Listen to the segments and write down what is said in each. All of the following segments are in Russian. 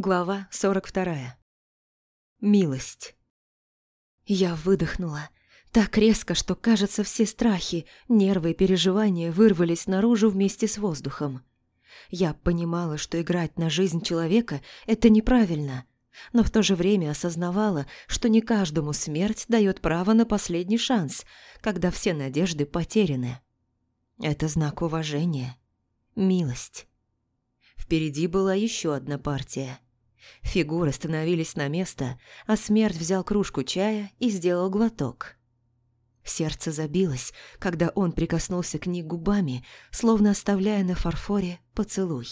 Глава 42. Милость. Я выдохнула. Так резко, что, кажется, все страхи, нервы и переживания вырвались наружу вместе с воздухом. Я понимала, что играть на жизнь человека – это неправильно, но в то же время осознавала, что не каждому смерть дает право на последний шанс, когда все надежды потеряны. Это знак уважения. Милость. Впереди была еще одна партия. Фигуры становились на место, а смерть взял кружку чая и сделал глоток. Сердце забилось, когда он прикоснулся к ней губами, словно оставляя на фарфоре поцелуй.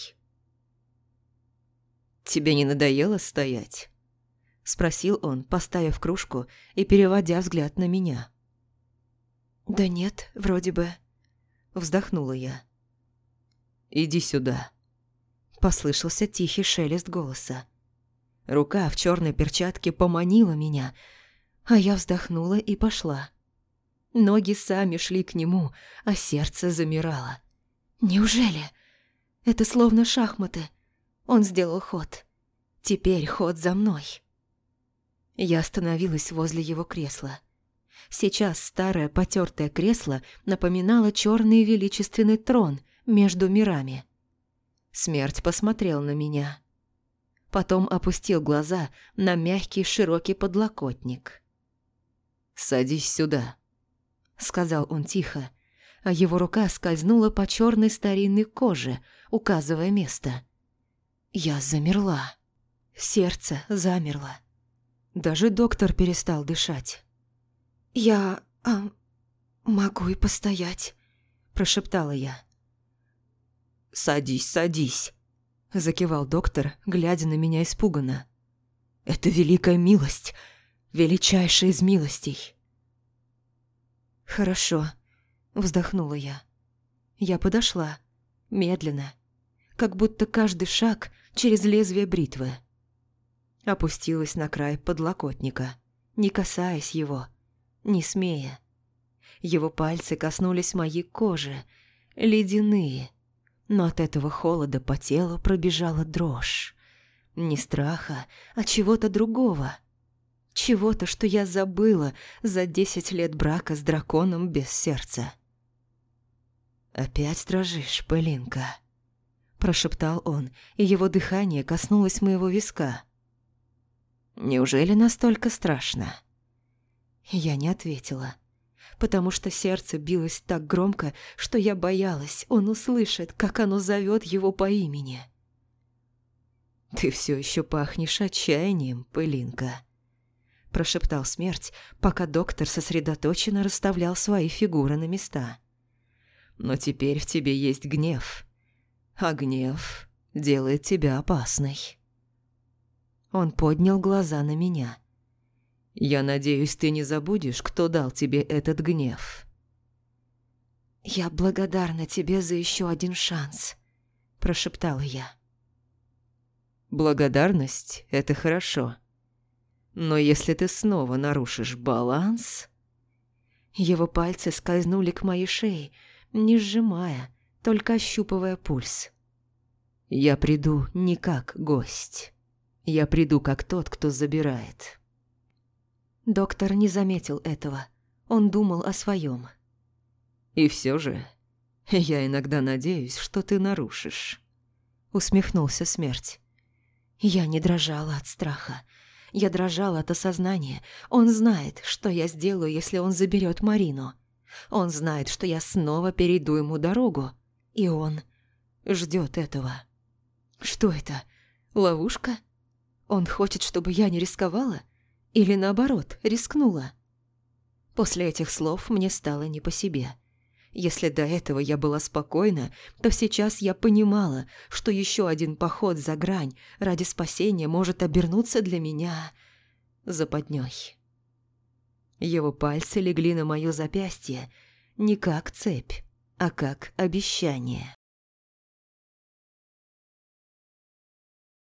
«Тебе не надоело стоять?» – спросил он, поставив кружку и переводя взгляд на меня. «Да нет, вроде бы...» – вздохнула я. «Иди сюда», – послышался тихий шелест голоса. Рука в черной перчатке поманила меня, а я вздохнула и пошла. Ноги сами шли к нему, а сердце замирало. «Неужели?» Это словно шахматы. Он сделал ход. Теперь ход за мной. Я остановилась возле его кресла. Сейчас старое потертое кресло напоминало черный величественный трон между мирами. Смерть посмотрел на меня. Потом опустил глаза на мягкий широкий подлокотник. «Садись сюда», — сказал он тихо, а его рука скользнула по черной старинной коже, указывая место. Я замерла. Сердце замерло. Даже доктор перестал дышать. «Я... А, могу и постоять», – прошептала я. «Садись, садись», – закивал доктор, глядя на меня испуганно. «Это великая милость, величайшая из милостей». «Хорошо», – вздохнула я. Я подошла, медленно, как будто каждый шаг через лезвие бритвы. Опустилась на край подлокотника, не касаясь его, не смея. Его пальцы коснулись моей кожи, ледяные, но от этого холода по телу пробежала дрожь. Не страха, а чего-то другого. Чего-то, что я забыла за десять лет брака с драконом без сердца. «Опять дрожишь, Пылинка?» Прошептал он, и его дыхание коснулось моего виска. «Неужели настолько страшно?» Я не ответила, потому что сердце билось так громко, что я боялась, он услышит, как оно зовет его по имени. «Ты все еще пахнешь отчаянием, пылинка», – прошептал смерть, пока доктор сосредоточенно расставлял свои фигуры на места но теперь в тебе есть гнев. А гнев делает тебя опасной. Он поднял глаза на меня. Я надеюсь, ты не забудешь, кто дал тебе этот гнев. Я благодарна тебе за еще один шанс, прошептала я. Благодарность – это хорошо. Но если ты снова нарушишь баланс... Его пальцы скользнули к моей шее, не сжимая, только ощупывая пульс. «Я приду не как гость. Я приду как тот, кто забирает». Доктор не заметил этого. Он думал о своем. «И все же, я иногда надеюсь, что ты нарушишь», — усмехнулся смерть. Я не дрожала от страха. Я дрожала от осознания. Он знает, что я сделаю, если он заберет Марину. Он знает, что я снова перейду ему дорогу. И он ждет этого. Что это? Ловушка? Он хочет, чтобы я не рисковала? Или наоборот, рискнула? После этих слов мне стало не по себе. Если до этого я была спокойна, то сейчас я понимала, что еще один поход за грань ради спасения может обернуться для меня западней. Его пальцы легли на моё запястье не как цепь, а как обещание.